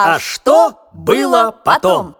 А что было потом?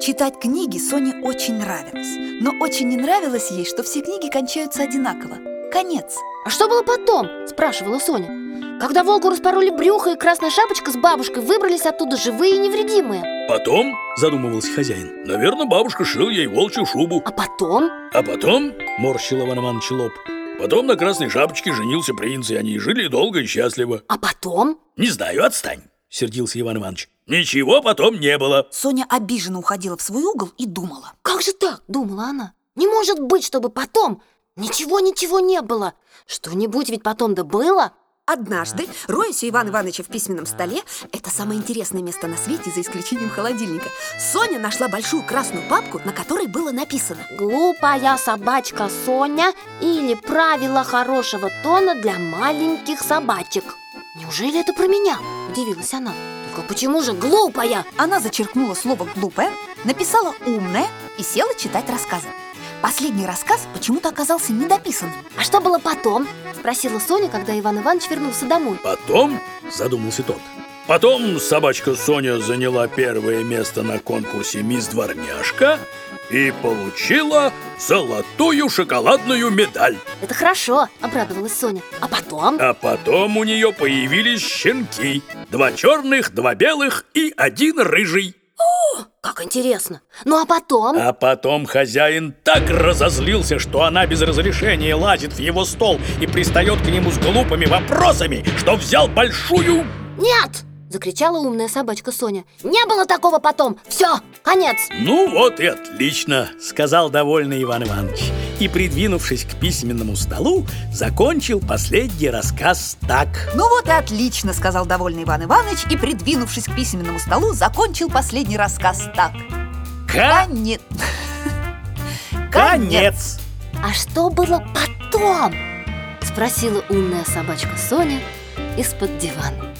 Читать книги Соне очень нравилось Но очень не нравилось ей, что все книги кончаются одинаково Конец А что было потом? Спрашивала Соня Когда волку распороли брюхо и красная шапочка с бабушкой выбрались оттуда живые и невредимые Потом, задумывался хозяин, наверное, бабушка шил ей волчью шубу. А потом? А потом, морщил Иван Иванович лоб, потом на красной шапочке женился принц, и они жили долго и счастливо. А потом? Не знаю, отстань, сердился Иван Иванович. Ничего потом не было. Соня обиженно уходила в свой угол и думала Как же так? Думала она Не может быть, чтобы потом Ничего-ничего не было Что-нибудь ведь потом да было Однажды, роясь у Ивана Ивановича в письменном столе, это самое интересное место на свете, за исключением холодильника, Соня нашла большую красную папку, на которой было написано Глупая собачка Соня Или правила хорошего тона для маленьких собачек Неужели это про меня? Удивилась она. Только почему же глупая? Она зачеркнула слово «глупая», написала «умная» и села читать рассказы Последний рассказ почему-то оказался недописанным А что было потом? Спросила Соня, когда Иван Иванович вернулся домой Потом, задумался тот, потом собачка Соня заняла первое место на конкурсе «Мисс Дворняжка» и получила золотую шоколадную медаль. Это хорошо, обрадовалась Соня А потом? А потом у нее появились щенки. Два черных, два белых и один рыжий. Как интересно Ну а потом? А потом хозяин так разозлился, что она без разрешения лазит в его стол и пристает к нему с глупыми вопросами, что взял большую... Нет! Закричала умная собачка Соня Не было такого потом! Все, конец! Ну вот и отлично, сказал довольный Иван Иванович. И, придвинувшись к письменному столу, закончил последний рассказ так. Ну вот и отлично, сказал довольный Иван Иванович И, придвинувшись к письменному столу, закончил последний рассказ так Конец Конец! А что было потом? Спросила умная собачка Соня из-под дивана